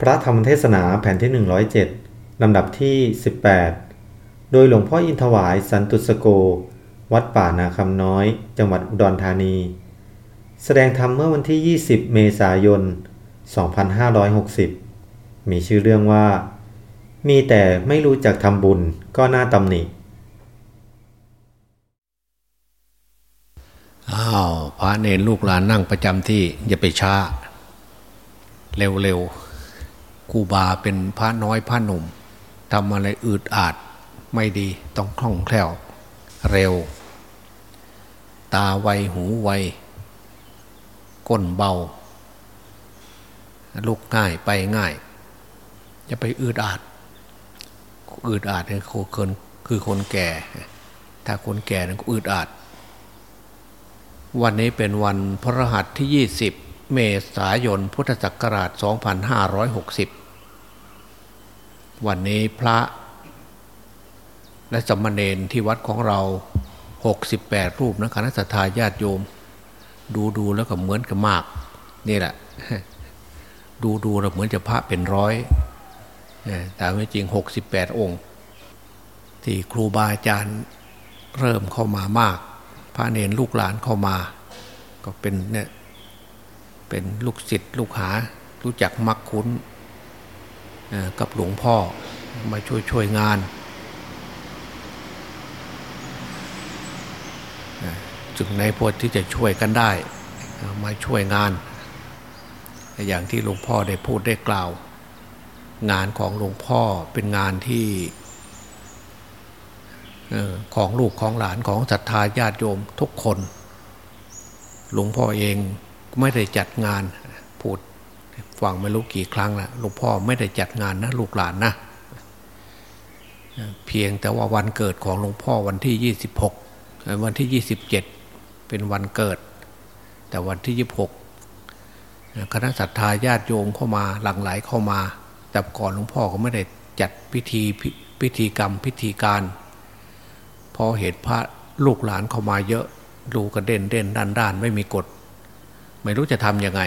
พระธรรมเทศนาแผ่นที่ 107 ลำดับที่ 18 โดยหลวงพ่ออินทวายสันตุสโก วัดป่านาคำน้อย จังหวัดอุดรธานี แสดงธรรมเมื่อวันที่ 20 เมษายน 2560 มีชื่อเรื่องว่า มีแต่ไม่รู้จักทำบุญก็น่าตำหนิ อ้าว พระเนรลูกหลานนั่งประจำที่อย่าไปช้า เร็วๆ รูบาเป็นพระน้อยพระหนุ่มทำอะไรอืดอาดไม่ดีต้องคล่องแคล่ว เร็ว ตาไวหูไวก้นเบา ลุกง่ายไปง่ายอย่าไปอืดอาดอืดอาดคือคนคือคนแก่ ถ้าคนแก่นั้นก็อืดอาด วันนี้เป็นวันพระรหัสที่ 20 เมษายนพุทธศักราช 2560 วันนี้พระ และสมณเณรที่วัดของเรา 68 รูปนะคณะสัตยาญาติโยม ดูดูแล้วก็เหมือนกับมาก นี่แหละ ดูดูแล้วเหมือนจะพระเป็นร้อยแต่ไม่จริง 68 องค์ ที่ครูบาอาจารย์เริ่มเข้ามามาก พระเนรลูกหลานเข้ามา ก็เป็นเนี่ยเป็นลูกศิษย์ลูกหา รู้จักมักคุ้น กับหลวงพ่อมาช่วยช่วยงาน จึงในพวกที่จะช่วยกันได้มาช่วยงาน อย่างที่หลวงพ่อได้พูดได้กล่าว งานของหลวงพ่อเป็นงานที่ของลูกของหลานของศรัทธาญาติโยมทุกคน หลวงพ่อเองไม่ได้จัดงาน ฟังไม่รู้กี่ครั้งแล้วหลวงพ่อไม่ได้จัดงานนะลูกหลานนะเพียงแต่ว่าวันเกิดของหลวงพ่อวันที่ 26 วันที่ 27 เป็นวันเกิด แต่วันที่ 26 คณะศรัทธาญาติโยมเข้ามาหลั่งไหลเข้ามา แต่ก่อนหลวงพ่อก็ไม่ได้จัดพิธีพิธีกรรมพิธีการ พอเห็นพระลูกหลานเข้ามาเยอะดูกระเด่นเด่นด้านด้านไม่มีกฎ ไม่รู้จะทำยังไง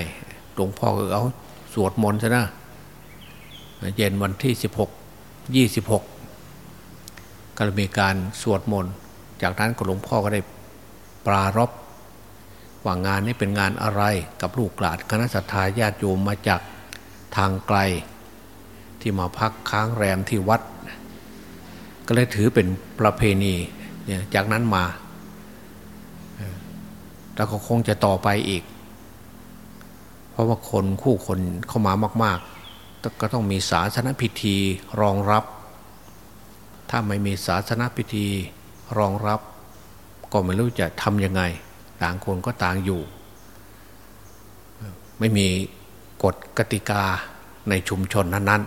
หลวงพ่อก็เอา สวดมนต์ซะนะเย็นวันที่สิบหกยี่สิบหกก็มีการสวดมนต์ จากนั้นก็หลวงพ่อก็ได้ปรารบว่างานนี้เป็นงานอะไรกับลูกหลานคณะสัตยาญาติโยมมาจากทางไกล ที่มาพักค้างแรมที่วัด ก็เลยถือเป็นประเพณีจากนั้นมา แล้วก็คงจะต่อไปอีก ราะว่าคนคู่คนเข้ามามาก ๆ ก็ต้องมีศาสนพิธีรองรับ ถ้าไม่มีศาสนพิธีรองรับ ก็ไม่รู้จะทำยังไง ต่างคนก็ต่างอยู่ ไม่มีกฎกติกาในชุมชนนั้น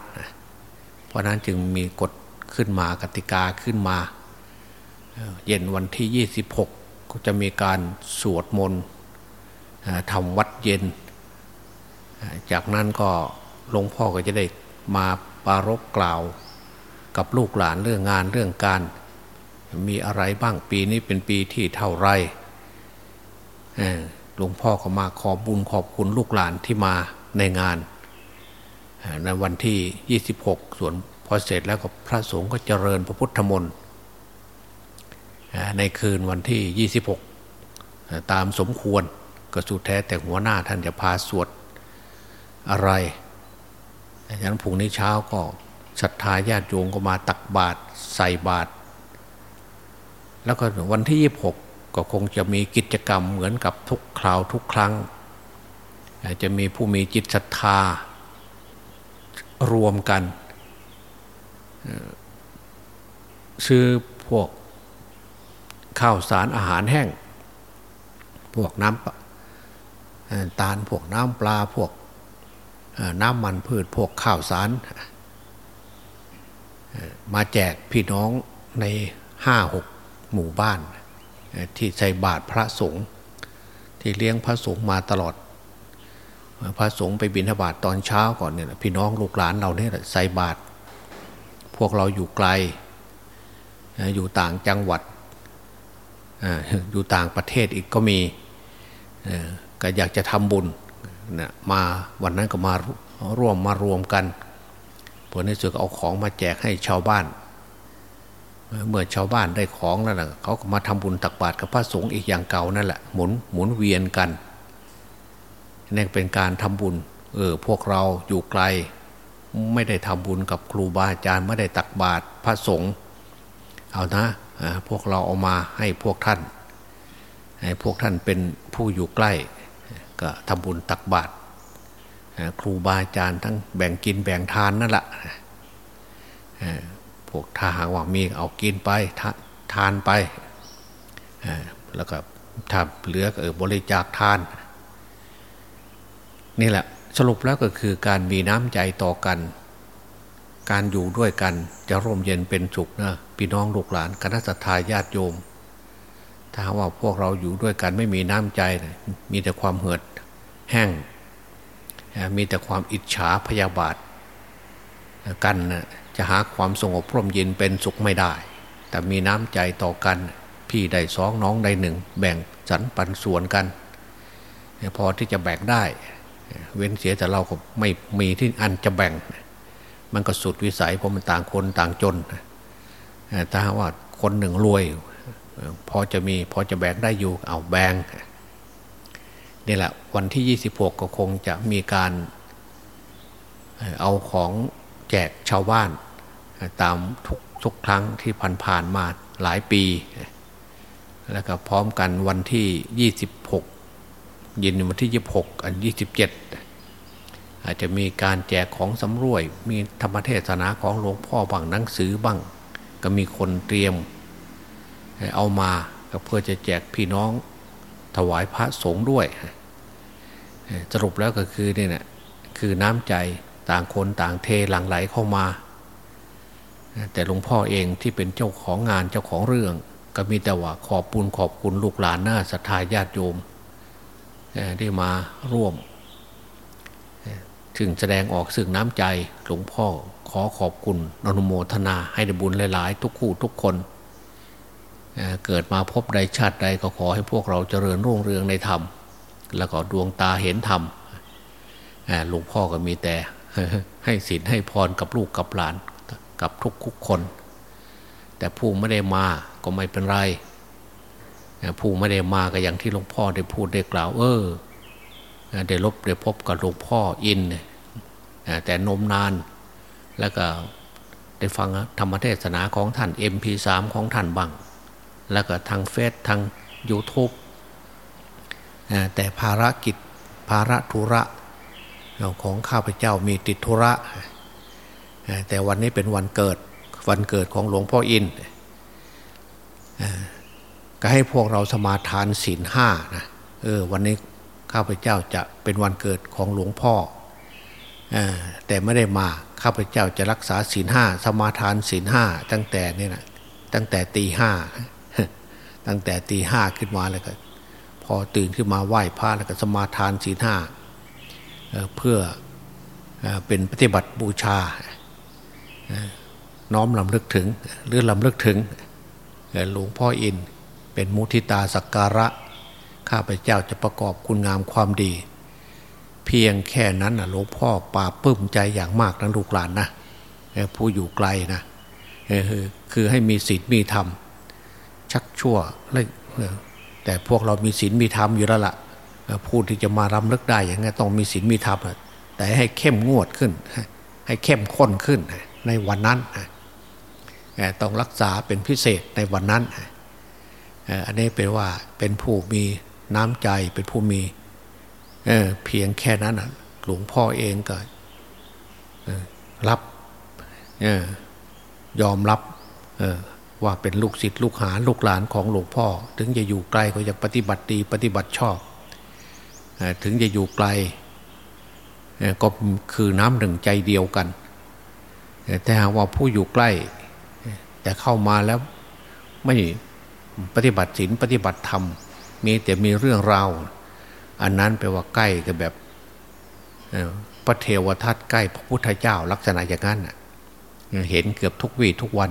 ๆ เพราะนั้นจึงมีกฎขึ้นมากติกาขึ้นมา เย็นวันที่ 26 ก็จะมีการสวดมนต์ทำวัดเย็น จากนั้นก็หลวงพ่อก็จะได้มาปารกกล่าว กับลูกหลานเรื่องงานเรื่องการ มีอะไรบ้างปีนี้เป็นปีที่เท่าไรหลวงพ่อก็มาขอบุญขอบคุณลูกหลานที่มาในงานในวันที่ 26 ส่วนพอเสร็จแล้วก็พระสงฆ์ก็เจริญพระพุทธมนต์ในคืนวันที่ 26 ตามสมควรก็สุดแท้แต่หัวหน้าท่านจะพาสวด อะไรดังนั้นพรุ่งนี้เช้าก็ศรัทธาญาติโยมก็มาตักบาตรใส่บาตรแล้วก็วันที่26ก็คงจะมีกิจกรรมเหมือนกับทุกคราวทุกครั้ง จะมีผู้มีจิตศรัทธารวมกัน ซื้อพวกข้าวสารอาหารแห้ง พวกน้ำตาลพวกน้ำปลาพวก น้ำมันพืชพวกข้าวสาร มาแจกพี่น้องในห้าหกหมู่บ้าน ที่ใส่บาตรพระสงฆ์ที่เลี้ยงพระสงฆ์มาตลอด พระสงฆ์ไปบิณฑบาตตอนเช้าก่อนเนี่ยพี่น้องลูกหลานเราเนี่ยใส่บาตรพวกเราอยู่ไกล อยู่ต่างจังหวัดอยู่ต่างประเทศอีกก็มีก็อยากจะทำบุญ นะมาวันนั้นก็มาร่วมมารวมกันผลในสุดเอาของมาแจกให้ชาวบ้าน เมื่อชาวบ้านได้ของแล้วนะเขาก็มาทำบุญตักบาตรกับพระสงฆ์อีกอย่างเก่านั่นแหละหมุนหมุนเวียนกันนี่เป็นการทำบุญ เออพวกเราอยู่ไกล ไม่ได้ทำบุญกับครูบาอาจารย์ไม่ได้ตักบาตรพระสงฆ์เอานะพวกเราเอามาให้พวกท่านให้พวกท่านเป็นผู้อยู่ใกล้ ก็ทำบุญตักบาตรครูบาอาจารย์ทั้งแบ่งกินแบ่งทานนั่นแหละพวกถ้าหากว่ามีเอากินไปทานไปแล้วก็ถ้าเหลือเออบริจาคทาน นี่แหละสรุปแล้วก็คือการมีน้ำใจต่อกัน การอยู่ด้วยกันจะร่มเย็นเป็นสุขนะพี่น้องลูกหลานคณะสัตยาญาติโยม ถ้าว่าพวกเราอยู่ด้วยกันไม่มีน้ำใจมีแต่ความเหือดแห้ง มีแต่ความอิจฉาพยาบาท กันจะหาความสงบพร่มเย็นเป็นสุขไม่ได้ แต่มีน้ำใจต่อกัน พี่ได้สองน้องได้หนึ่ง แบ่งสรรปันส่วนกัน พอที่จะแบ่งได้ เว้นเสียแต่เราก็ไม่มีที่อันจะแบ่ง มันก็สุดวิสัยเพราะมันต่างคนต่างจนถ้าว่าคนหนึ่งรวย พอจะมีพอจะแบ่งได้อยู่เอาแบ่งนี่แหละวันที่ 26 ก็คงจะมีการเอาของแจกชาวบ้าน ตามทุกทุกครั้งที่ผ่านๆมาหลายปี แล้วก็พร้อมกันวันที่ 26ยินวันที่ 26 อัน 27 อาจจะมีการแจกของสำรวย มีธรรมเทศนาของหลวงพ่อบ้างหนังสือบ้าง ก็มีคนเตรียม เอามาเพื่อจะแจกพี่น้องถวายพระสงฆ์ด้วย สรุปแล้วก็คือเนี่ยนะคือน้ำใจต่างคนต่างเทหลังไหลเข้ามา แต่หลวงพ่อเองที่เป็นเจ้าของงานเจ้าของเรื่อง ก็มีแต่ว่าขอบปุญขอบคุณลูกหลานหน้าศรัทธาญาติโยมที่มาร่วม ถึงแสดงออกซึ่งน้ำใจหลวงพ่อขอขอบคุณอนุโมทนาให้ได้บุญหลาย ๆ ทุกคู่ทุกคน เกิดมาพบใดชาติใดก็ขอให้พวกเราเจริญรุ่งเรืองในธรรม แล้วก็ดวงตาเห็นธรรมหลวงพ่อก็มีแต่ให้ศีลให้พรกับลูกกับหลานกับทุกทุกคน แต่ผู้ไม่ได้มาก็ไม่เป็นไร ผู้ไม่ได้มาก็อย่างที่หลวงพ่อได้พูดได้กล่าว เออได้ลบได้พบกับหลวงพ่ออินแต่นมนานแล้วก็ได้ฟังธรรมเทศนาของท่าน MP3 ของท่านบ้าง แล้วก็ทางเฟซทาง YouTube แต่ภารกิจภาระธุระของข้าพเจ้ามีติดธุระ แต่วันนี้เป็นวันเกิดวันเกิดของหลวงพ่ออินก็ให้พวกเราสมาทานศีลห้านะเออวันนี้ข้าพเจ้าจะเป็นวันเกิดของหลวงพ่อแต่ไม่ได้มาข้าพเจ้าจะรักษาศีลห้าสมาทานศีลห้าตั้งแต่นี่นะตั้งแต่ตีห้า ตั้งแต่ตีห้าขึ้นมาแล้วก็ พอตื่นขึ้นมาไหว้พระแล้วก็สมาทานศีลห้าเพื่อเป็นปฏิบัติบูชา น้อมลำลึกถึงหรือลำลึกถึงหลวงพ่ออินเป็นมุทิตาสักการะ ข้าพเจ้าจะประกอบคุณงามความดี เพียงแค่นั้นหลวงพ่อปาปื้มใจอย่างมากนะลูกหลานนะผู้อยู่ไกลนะคือให้มีศีลมีธรรม ชักชั่วเลยแต่พวกเรามีศีลมีธรรมอยู่แล้วละ่ะพูดที่จะมารำลึกได้อย่างไงต้องมีศีลมีธรรมแต่ให้เข้มงวดขึ้น ให้เข้มข้นขึ้นในวันนั้นต้องรักษาเป็นพิเศษในวันนั้น อันนี้เป็นว่าเป็นผู้มีน้ำใจเป็นผู้มีเเพียงแค่นั้นหลวงพ่อเองก็รับยอมรับ ว่าเป็นลูกศิษย์ลูกหาลูกหลานของหลวงพ่อ ถึงจะอยู่ไกลก็ยังปฏิบัติดีปฏิบัติชอบ ถึงจะอยู่ไกลก็คือน้ำหนึ่งใจเดียวกัน แต่หากว่าผู้อยู่ใกล้ แต่เข้ามาแล้วไม่ปฏิบัติศีลปฏิบัติธรรม มีแต่มีเรื่องราว อันนั้นแปลว่าใกล้กับแบบพระเทวทัตใกล้พระพุทธเจ้าลักษณะอย่างนั้นเห็นเกือบทุกวี่ทุกวัน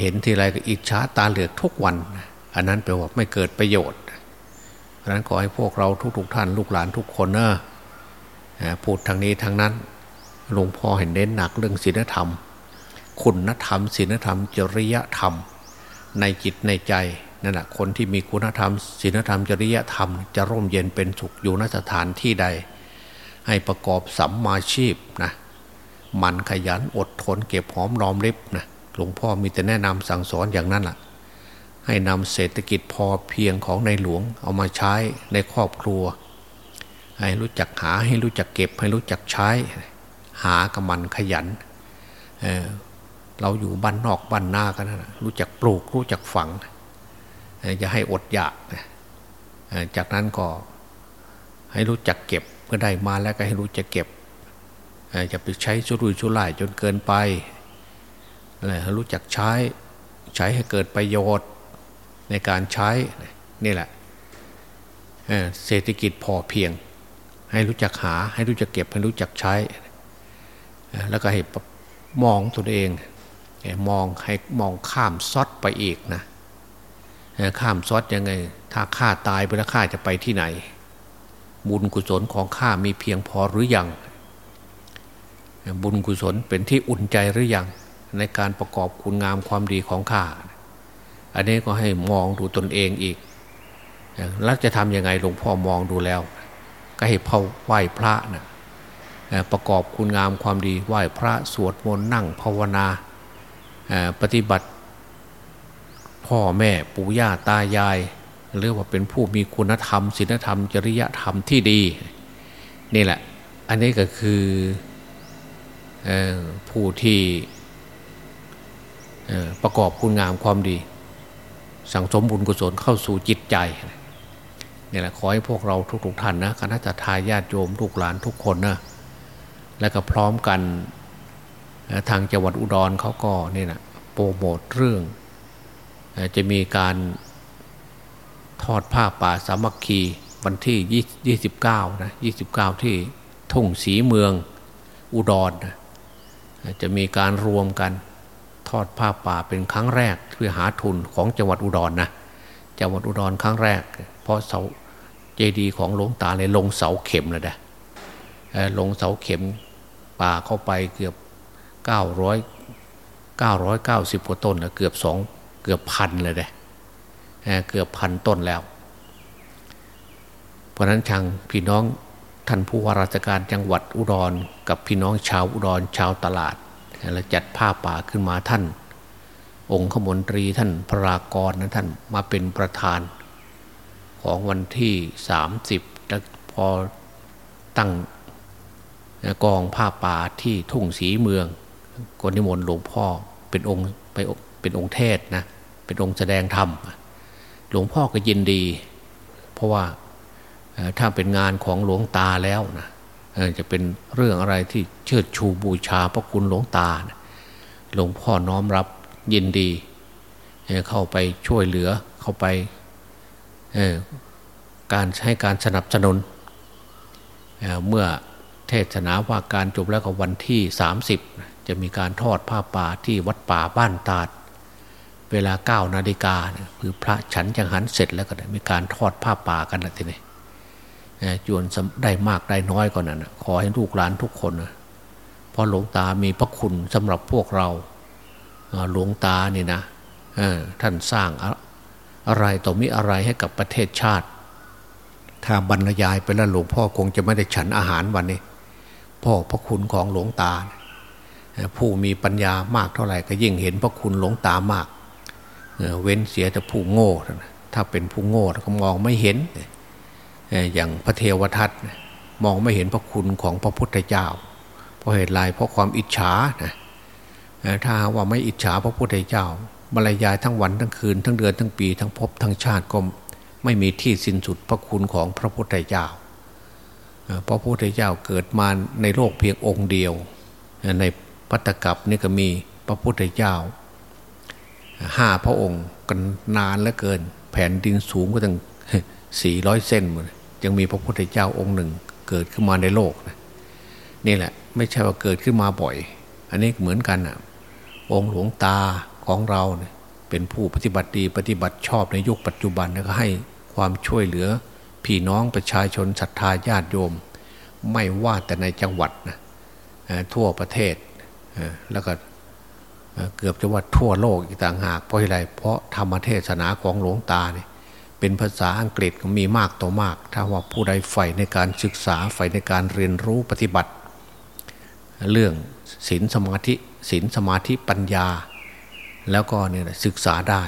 เห็นทีไรก็อิจฉาตาเหลือกทุกวัน อันนั้นแปลว่าไม่เกิดประโยชน์เพราะนั้นขอให้พวกเราทุกๆทท่านลูกหลานทุกคนเนะพูดทางนี้ทางนั้นหลวงพ่อเห็นเน้นหนักเรื่องศีลธรรม คุณธรรมศีลธรรม จริยธรรม ในจิตในใจนั่นแหละคนที่มีคุณธรรมศีลธรรม จริยธรรม จะร่มเย็นเป็นสุขอยู่นสถานที่ใด ให้ประกอบสัมมาชีพนะมันขยันอดทนเก็บหอมรอมริบนะ หลวงพ่อมีแต่แนะนำสั่งสอนอย่างนั้นแหละให้นำเศรษฐกิจพอเพียงของในหลวงเอามาใช้ในครอบครัว ให้รู้จักหาให้รู้จักเก็บให้รู้จักใช้ หากระมันขยันเเราอยู่บ้านนอกบ้านหน้ากันนะรู้จักปลูกรู้จักฝังอย่าให้อดอยากจากนั้นก็ให้รู้จักเก็บเมื่อได้มาแล้วก็ให้รู้จักเก็บจะไปใช้ชุรุ่ยชุร่ายจนเกินไป รรู้จักใช้ใช้ให้เกิดประโยชน์ในการใช้นี่แหละเศรษฐกิจพอเพียง ให้รู้จักหา ให้รู้จักเก็บให้รู้จักใช้ แล้วก็ให้มองตัวเองมองให้มองข้ามซอดไปอีกนะข้ามซอดยังไง ถ้าข้าตายไปแล้วข้าจะไปที่ไหน บุญกุศลของข้ามีเพียงพอหรือยัง บุญกุศลเป็นที่อุ่นใจหรือยัง ในการประกอบคุณงามความดีของข้า อันนี้ก็ให้มองดูตนเองอีกแล้วจะทำยังไงหลวงพ่อมองดูแล้ว ก็ให้เผาไหว้พระนะประกอบคุณงามความดีไหว้พระสวดมนต์นั่งภาวนาปฏิบัติ พ่อแม่ปู่ย่าตายายเรียกว่าเป็นผู้มีคุณธรรมศีลธรรม จริยธรรมที่ดี นี่แหละ อันนี้ก็คือผู้ที่ ประกอบคุณงามความดี สั่งสมบุญกุศลเข้าสู่จิตใจนี่แหละขอให้พวกเราทุกๆท่านนะคณะทาญาติโยมลูกหลานทุกคนนะและก็พร้อมกันทางจังหวัดอุดรเขาก็นี่นะโปรโมทเรื่อง จะมีการทอดผ้าป่าสามัคคีวันที่29นะ29 ที่ทุ่งสีเมืองอุดรนะจะมีการรวมกัน ทอดผ้าป่าเป็นครั้งแรกเพื่อหาทุนของจังหวัดอุดรนนะจังหวัดอุดรครั้งแรก เพราะเสาเจดีย์ของหลวงตาเลยลงเสาเข็มเลยนะลงเสาเข็มป่าเข้าไปเกือบเก้าร้อยเก้าร้อยเก้าสิบกว่าต้นแล้วเกือบสองเกือบพันเลยเด้เกือบพันต้นแล้ว เพราะนั้นทางพี่น้องท่านผู้ว่าราชการจังหวัดอุดร กับพี่น้องชาวอุดรชาวตลาด แล้วจัดผ้าป่าขึ้นมาท่าน องค์ขมนตรีท่านพระรากรนะท่านมาเป็นประธาน ของวันที่สามสิบแล้วพอตั้งกองผ้าป่าที่ทุ่งสีเมืองกนิมนต์หลวงพ่อเป็นองค์ไปเป็นองค์เทศนะเป็นองค์แสดงธรรม หลวงพ่อก็ยินดี เพราะว่าถ้าเป็นงานของหลวงตาแล้วนะ จะเป็นเรื่องอะไรที่เชิดชูบูชาพระคุณหลวงตาหลวงพ่อน้อมรับยินดี เข้าไปช่วยเหลือเข้าไปการให้การสนับสนุนเมื่อเทศนาว่าการจบแล้วก็วันที่ 30 จะมีการทอดผ้าป่าที่วัดป่าบ้านตาด เวลาเก้านาฬิกาคือพระฉันจังหันเสร็จแล้วก็มีการทอดผ้าป่ากันนะทีนี้ จวนได้มากได้น้อยก่อนนั้นขอให้ลูกหลานทุกคนนะเพราะหลวงตามีพระคุณสำหรับพวกเราหลวงตานี่นะท่านสร้างอะไรต่อมีอะไรให้กับประเทศชาติ ถ้าบรรยายไปแล้วหลวงพ่อคงจะไม่ได้ฉันอาหารวันนี้พ่อพระคุณของหลวงตา ผู้มีปัญญามากเท่าไหร่ก็ยิ่งเห็นพระคุณหลวงตามาก เว้นเสียแต่ผู้โง่ ถ้าเป็นผู้โง่ก็มองไม่เห็น อย่างพระเทวทัตมองไม่เห็นพระคุณของพระพุทธเจ้า เพราะเหตุไรเพราะความอิจฉานะถ้าว่าไม่อิจฉาพระพุทธเจ้าบรรยายทั้งวันทั้งคืนทั้งเดือนทั้งปี ทั้งภพทั้งชาติก็ไม่มีที่สิ้นสุดพระคุณของพระพุทธเจ้าพระพุทธเจ้าเกิดมาในโลกเพียงองค์เดียว ในพัตตกับนี่ก็มีพระพุทธเจ้าห้าพระองค์กันนานเหลือเกิน แผ่นดินสูงก็ตั้งสี่ร้อยเส้นหมด ยังมีพระพุทธเจ้าองค์หนึ่ง เกิดขึ้นมาในโลกนะนี่แหละ ไม่ใช่ว่าเกิดขึ้นมาบ่อย อันนี้เหมือนกันอะ องค์หลวงตาของเราเนี่ยเป็นผู้ปฏิบัติดีปฏิบัติชอบในยุคปัจจุบันแล้วก็ให้ความช่วยเหลือพี่น้องประชาชนศรัทธาญาติโยม ไม่ว่าแต่ในจังหวัดนะทั่วประเทศแล้วก็เกือบจะว่าทั่วโลกอีกต่างหากเพราะอะไรเพราะธรรมเทศนาของหลวงตาเนี่ย เป็นภาษาอังกฤษก็มีมากต่อมาก ถ้าว่าผู้ใดใฝ่ในการศึกษาใฝ่ในการเรียนรู้ปฏิบัติ เรื่องศีลสมาธิศีลสมาธิปัญญา แล้วก็เนี่ยศึกษาได้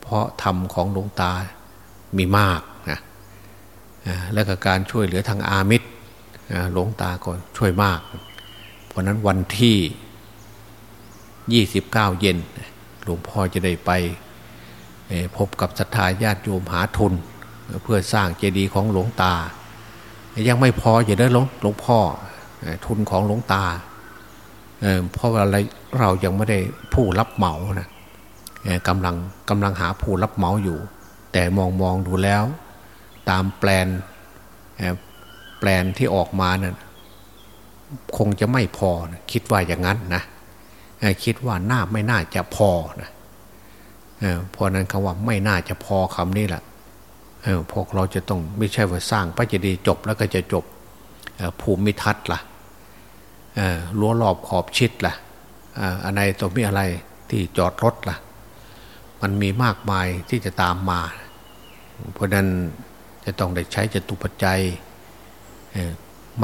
เพราะธรรมของหลวงตามีมากนะแล้วก็การช่วยเหลือทางอามิตรหลวงตาก็ช่วยมาก เพราะนั้นวันที่ยี่สิบเก้าเย็นหลวงพ่อจะได้ไป พบกับศรัทธาญาติโยมหาทุน เพื่อสร้างเจดีย์ของหลวงตา ยังไม่พออย่าได้หลวงหลวงพ่อทุนของหลวงตาเพราะว่าอะไรเรายังไม่ได้ผู้รับเหมานะกำลังกำลังหาผู้รับเหมาอยู่ แต่มองมองดูแล้ว ตามแปลนแปลนที่ออกมานะ่ะคงจะไม่พอนะคิดว่าอย่างนั้นนะคิดว่าหน้าไม่น่าจะพอนะ เพราะนั้นคำว่าไม่น่าจะพอคำนี้แหละพวกเราจะต้องไม่ใช่ว่าสร้างพระเจดีย์จบแล้วก็จะจบภูมิทัศน์ละ่ะรั้วรอบขอบชิดละ่ะอะไรตัวมีอะไรที่จอดรถละ่ะ มันมีมากมายที่จะตามมา เพราะนั้นจะต้องได้ใช้จตุปัจจัย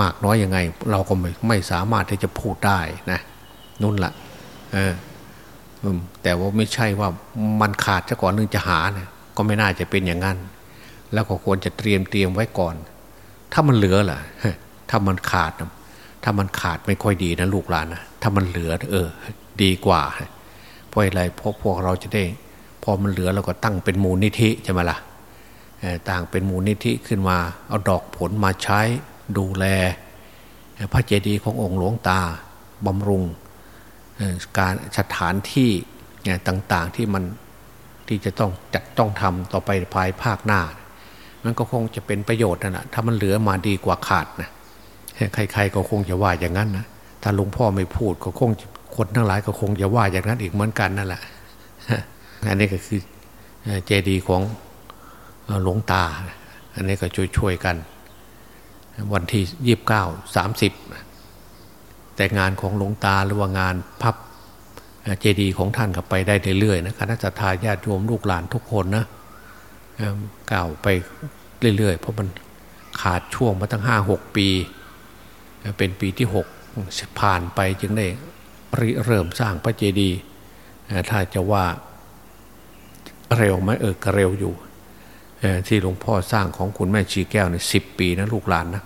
มากน้อยยังไง เราก็ไม่ไม่สามารถที่จะพูดได้นะนุ่นละ่ะ แต่ว่าไม่ใช่ว่ามันขาดซะก่อนนึงจะหาเนี่ยก็ไม่น่าจะเป็นอย่างนั้น แล้วก็ควรจะเตรียมเตรียมไว้ก่อน ถ้ามันเหลือล่ะ ถ้ามันขาด ถ้ามันขาดไม่ค่อยดีนะลูกหลานนะถ้ามันเหลือ เออ ดีกว่าเพราะอะไรเพราะพวกเราจะได้ พอมันเหลือเราก็ตั้งเป็นมูลนิธิใช่ไหมล่ะต่างเป็นมูลนิธิขึ้นมา เอาดอกผลมาใช้ดูแล พระเจดีย์ขององค์หลวงตาบำรุง การสถานที่ต่างๆที่มันที่จะต้องจัดต้องทำต่อไปภายภาคหน้า มันก็คงจะเป็นประโยชน์นะนะถ้ามันเหลือมาดีกว่าขาดนะใคร ๆ ก็คงจะว่าอย่างนั้นนะถ้าหลวงพ่อไม่พูดก็คงคนทั้งหลายก็คงจะว่าอย่างนั้นอีกเหมือนกันนั่นแหละอันนี้ก็คือเจดีย์ของหลวงตา อันนี้ก็ช่วยๆกัน วันที่ยี่สิบเก้าสามสิบ แต่งานของหลวงตาหรือว่างานพับเจดีย์ของท่านกับไปได้เรื่อยๆนะคณะทาญาติโยมลูกหลานทุกคนนะกล่าวไปเรื่อยๆ เพราะมันขาดช่วงมาตั้งห้าหกปี เป็นปีที่หกผ่านไปจึงได้เริ่มสร้างพระเจดีย์ถ้าจะว่าเร็วไหมเออก็เร็วอยู่ที่หลวงพ่อสร้างของคุณแม่ชีแก้วเนี่ยสิบปีนะลูกหลานนะ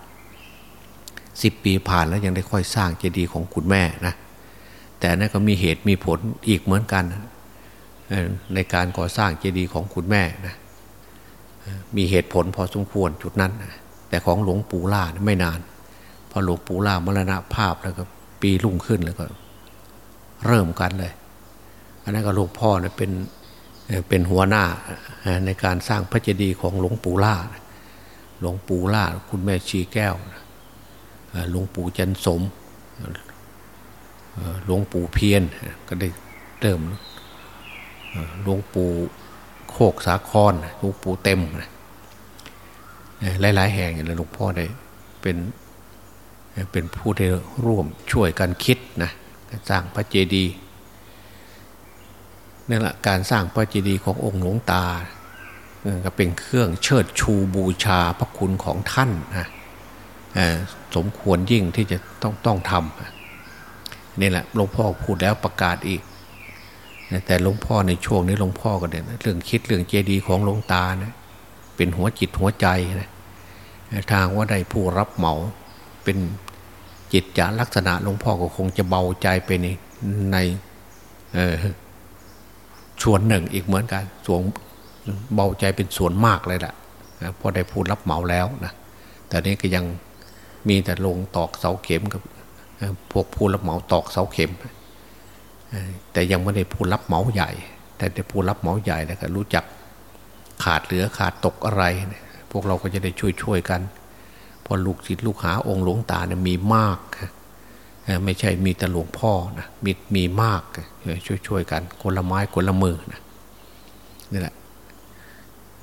สิบปีผ่านแล้วยังได้ค่อยสร้างเจดีย์ของคุณแม่นะแต่นั่นก็มีเหตุมีผลอีกเหมือนกัน ในการก่อสร้างเจดีย์ของคุณแม่นะมีเหตุผลพอสมควรจุดนั้น แต่ของหลวงปู่ล่าไม่นาน พอหลวงปู่ล่ามรณภาพแล้วก็ปีรุ่งขึ้นแล้วก็ เริ่มกันเลย อันนั้นก็หลวงพ่อเเป็นเป็นหัวหน้าในการสร้างพระเจดีย์ของหลวงปู่ล่า หลวงปู่ล่าคุณแม่ชีแก้ว หลวงปู่จันสมหลวงปู่เพียนก็ได้เริ่มหลวงปู่โคกสาครหลวงปู่เต็มหลายๆแห่งเลยหลวงพ่อได้เป็นเป็นผู้ที่ร่วมช่วยกันคิดนะสร้างพระเจดีย์นี่แหละการสร้างพระเจดีย์ขององค์หลวงตาก็เป็นเครื่องเชิดชูบูชาพระคุณของท่านนะ สมควรยิ่งที่จะต้องต้องทำนี่แหละหลวงพ่อพูดแล้วประกาศอีก แต่หลวงพ่อในช่วงนี้หลวงพ่อก็เนี่ยเรื่องคิดเรื่องเจดีย์ของหลวงตาเนี่ยเป็นหัวจิตหัวใจนะทางว่าได้ผู้รับเหมาเป็นจิตจาลักษณะหลวงพ่อก็คงจะเบาใจไปในในส่วนหนึ่งอีกเหมือนกันส่วนเบาใจเป็นส่วนมากเลยแหละพอได้ผู้รับเหมาแล้วนะแต่นี้ก็ยัง มีแต่ลงตอกเสาเข็มกับพวกผู้รับเหมาตอกเสาเข็ม แต่ยังไม่ได้ผู้รับเหมาใหญ่ แต่แต่ผู้รับเหมาใหญ่นะครรู้จักขาดเหลือขาดตกอะไร พวกเราก็จะได้ช่วยช่วยกันพอลูกศิษย์ลูกหาองค์หลวงตาเนี่ยมีมาก ไม่ใช่มีแต่หลวงพ่อนะมีมีมากช่วยช่วยกันคนละไม้คนละมือนะนี่แหละ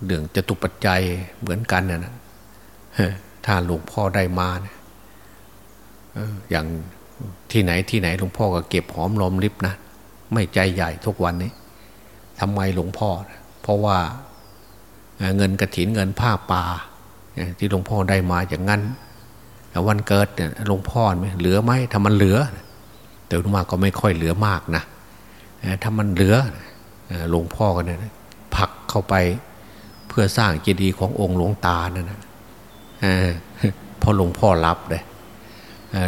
เรื่องจะตุปัจจัยเหมือนกันนะ ถ้าหลวงพ่อได้มาเนี่ยอย่างที่ไหนที่ไหนหลวงพ่อก็เก็บหอมรอมริบนะไม่ใจใหญ่ทุกวันนี้ทำไมหลวงพ่อ เพราะว่าเงินกระถินเงินผ้าป่าที่หลวงพ่อได้มาอย่างนั้นวันเกิดเนี่ยหลวงพ่อเหลือไหมถ้ามันเหลือแต่หลวงมาก็ไม่ค่อยเหลือมากนะถ้ามันเหลือหลวงพ่อกันเนี่ยผักเข้าไปเพื่อสร้างเจดีย์ขององค์หลวงตานั่นนะ พอหลวงพ่อรับเลย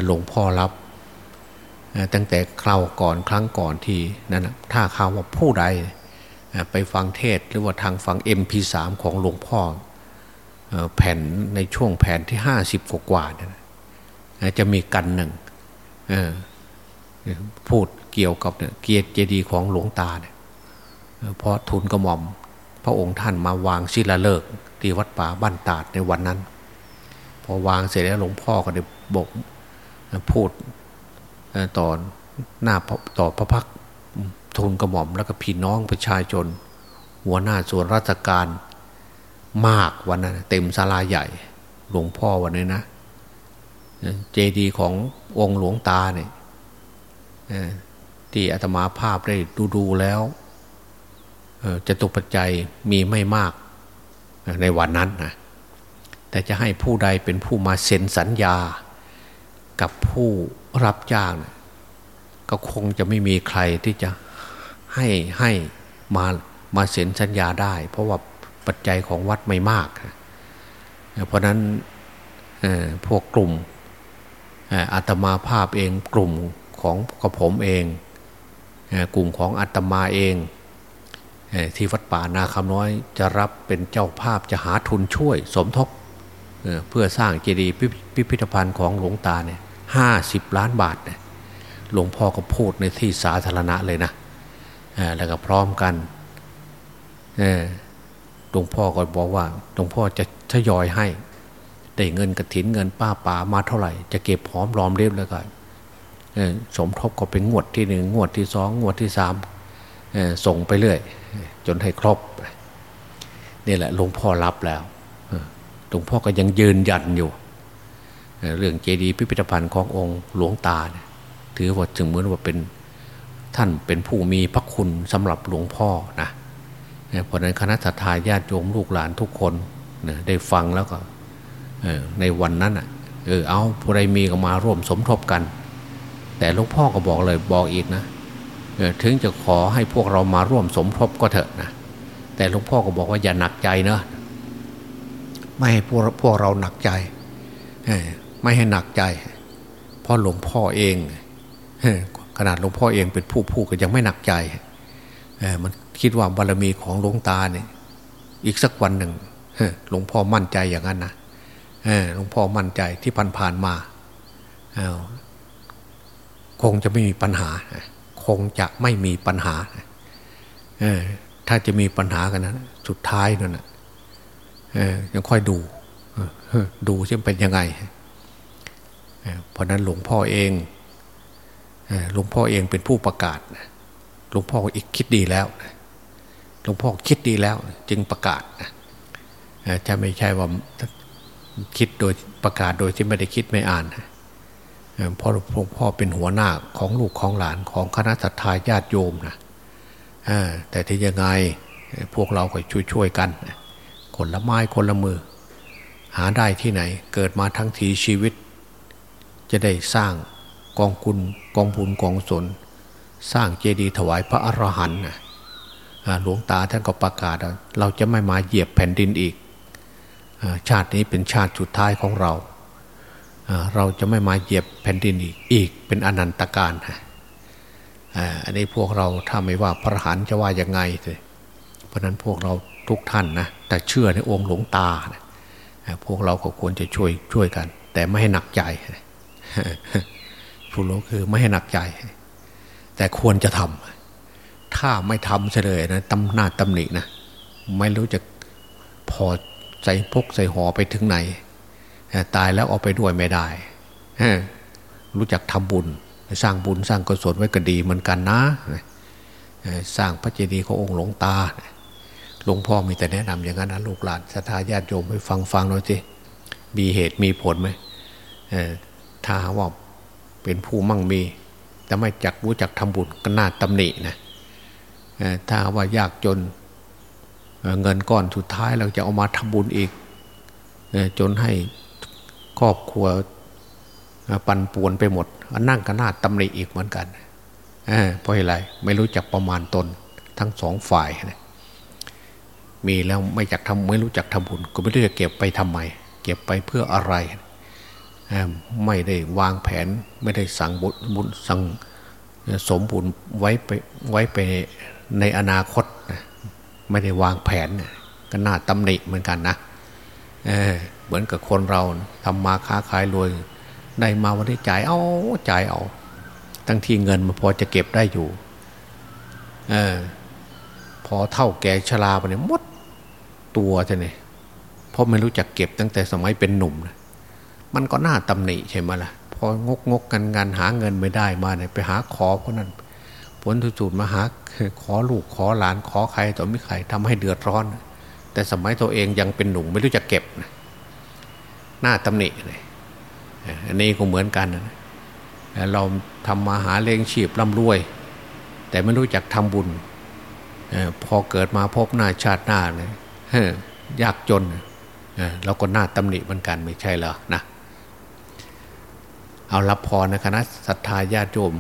หลวงพ่อรับตั้งแต่คราวก่อนครั้งก่อนที่นั่นถ้าข่าวว่าผู้ใดไปฟังเทศหรือว่าทางฟัง MP3 ของหลวงพ่อแผ่นในช่วงแผ่นที่ห้าสิบกว่าเนี่ยจะมีกันหนึ่งพูดเกี่ยวกับเกียรติเจดีย์ของหลวงตาเนี่ยเพราะทุนกระหม่อม พระองค์ท่านมาวางศิลาฤกษ์ที่วัดป่าบ้านตาดในวันนั้น พอวางเสร็จแล้วหลวงพ่อก็ได้บอกพูดต่อหน้าต่อพระพักทุนกระหม่อมแล้วก็พี่น้องประชาชน หัวหน้าส่วนราชการมากวันนั้นเต็มศาลาใหญ่ หลวงพ่อวันนี้นะ เจดีย์ขององค์หลวงตาเนี่ยที่อาตมาภาพได้ดูดูแล้วจะตุปัจจัยมีไม่มากในวันนั้นนะ แต่จะให้ผู้ใดเป็นผู้มาเซ็นสัญญา กับผู้รับจ้าง ก็คงจะไม่มีใครที่จะให้ให้มามาเซ็นสัญญาได้ เพราะว่าปัจจัยของวัดไม่มาก เพราะนั้นพวกกลุ่มอาตมาภาพเองกลุ่มของกระผมเองกลุ่มของอาตมาเองที่วัดป่านาคำน้อยจะรับเป็นเจ้าภาพจะหาทุนช่วย สมทบ เพื่อสร้างเจดีย์พิพิธภัณฑ์ของหลวงตาเนี่ยห้าสิบล้านบาทเนี่ยหลวงพ่อก็พูดในที่สาธารณะเลยนะแล้วก็พร้อมกันหลวงพ่อก็บอกว่าหลวงพ่อจะทยอยให้ได้เงินกระถินเงินป้าป่ามาเท่าไหร่ จะเก็บพร้อมรอมเรียบแล้วก็สมทบก็เป็นงวดที่หนึ่งงวดที่สองงวดที่สามส่งไปเรื่อย จนให้ครบนี่แหละหลวงพ่อรับแล้ว หลวงพ่อก็ยังยืนยันอยู่ เรื่องเจดีย์พิพิธภัณฑ์ขององค์หลวงตาถือว่าถึงเหมือนว่าเป็นท่านเป็นผู้มีพระคุณสำหรับหลวงพ่อนะเพราะนั้นคณะทาญาติโยมลูกหลานทุกคนได้ฟังแล้วก็ในวันนั้นเออเอาผู้ใดมีก็มาร่วมสมทบกัน แต่หลวงพ่อก็บอกเลยบอกอีกนะถึงจะขอให้พวกเรามาร่วมสมทบก็เถอะนะแต่หลวงพ่อก็บอกว่าอย่าหนักใจเนอะ ไม่ให้พวกพวกเราหนักใจไม่ให้หนักใจเพราะหลวงพ่อเองขนาดหลวงพ่อเองเป็นผู้พูดก็ยังไม่หนักใจมันคิดว่าบารมีของหลวงตาเนี่ยอีกสักวันหนึ่งหลวงพ่อมั่นใจอย่างนั้นนะหลวงพ่อมั่นใจที่ผ่านๆมาคงจะไม่มีปัญหา คงจะไม่มีปัญหาถ้าจะมีปัญหากันนะสุดท้ายนั่นนะ ยังค่อยดูดูจะเป็นยังไงเพราะนั้นหลวงพ่อเองหลวงพ่อเองเป็นผู้ประกาศหลวงพ่ออีกคิดดีแล้วหลวงพ่อคิดดีแล้ว จึงประกาศจะไม่ใช่ว่าคิดโดยประกาศโดยที่ไม่ได้คิดไม่อ่านเพราะหลวงพ่อเป็นหัวหน้าของลูกของหลานของคณะสัตยาญาติโยมนะแต่ที่ยังไงพวกเราก็ช่วยๆกัน คนละไม้คนละมือ หาได้ที่ไหนเกิดมาทั้งทีชีวิต จะได้สร้างกองคุณกองบุญกองสนสร้างเจดีย์ถวายพระอรหันต์หลวงตาท่านก็ประกาศ เราจะไม่มาเหยียบแผ่นดินอีก ชาตินี้เป็นชาติสุดท้ายของเรา เราจะไม่มาเหยียบแผ่นดินอีกอีกเป็นอนันตการอันนี้พวกเราถ้าไม่ว่าพระหันจะว่ายังไงเลย ราะนั้นพวกเราทุกท่านนะแต่เชื่อในองค์หลวงตาพวกเราก็ควรจะช่วยช่วยกัน แต่ไม่ให้หนักใจผู้รู้คือไม่ให้หนักใจ แต่ควรจะทำถ้าไม่ทำเฉลยนะตำหน้าตำหนินะไม่รู้จะพอใส่พกใส่ห่อไปถึงไหน ตายแล้วเอาไปด้วยไม่ได้รู้จักทำบุญ สร้างบุญสร้างกุศลไว้ก็ดีเหมือนกันนะ สร้างพระเจดีย์ขององค์หลวงตา หลวงพ่อมีแต่แนะนำอย่างนั้นนะลูกหลานศรัทธาญาติโยมไปฟังฟังหน่อยสิมีเหตุมีผลไหมถ้าว่าเป็นผู้มั่งมี แต่ไม่จักรู้จักทำบุญก็น่าตำหนินะถ้าว่ายากจนเงินก้อนสุดท้ายเราจะเอามาทำบุญอีกจนให้ครอบครัวปั่นป่วนไปหมดอันนั่งก็น่าตำหนิอีกเหมือนกันเพราะอะไรไม่รู้จักประมาณตนทั้งสองฝ่ายนะ มีแล้วไม่จักทำไม่รู้จักทำบุญ ก็ไม่รู้จะเก็บไปทำไม เก็บไปเพื่ออะไร ไม่ได้วางแผนไม่ได้สั่งบุญบุญสั่งสมบุญไว้ไปไว้ไปในอนาคตไม่ได้วางแผนก็น่าตำหนิเหมือนกันนะเเหมือนกับคนเราทำมาค้าขายรวยได้มาวันนี้จ่ายเอาจ่ายเอา ทั้งที่เงินมันพอจะเก็บได้อยู่ เออพอเท่าแก่ชราไปเนี่ยมด ตัวจะเนี่เพราะไม่รู้จักเก็บตั้งแต่สมัยเป็นหนุ่มนะมันก็น่าตำหนิใช่ไหมล่ะพองกงกกันงานหาเงินไม่ได้มาเนี่ยไปหาขอเพราะนั้นผลสุดมาหาขอลูกขอหลานขอใครต่อไม่ใครทำให้เดือดร้อน แต่สมัยตัวเองยังเป็นหนุ่มไม่รู้จักเก็บนะหน้าตำหนิเลยอันนี้ก็เหมือนกันนะเราทำมาหาเลี้ยงชีพร่ำรวย แต่ไม่รู้จักทำบุญพอเกิดมาพบหน้าชาติหน้าเลย ยากจนเราก็น่าตำหนิเหมือนกันไม่ใช่เหรอนะเอารับพรนะคณะศรัทธาญาติโยม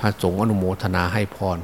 พระสงฆ์อนุโมทนาให้พร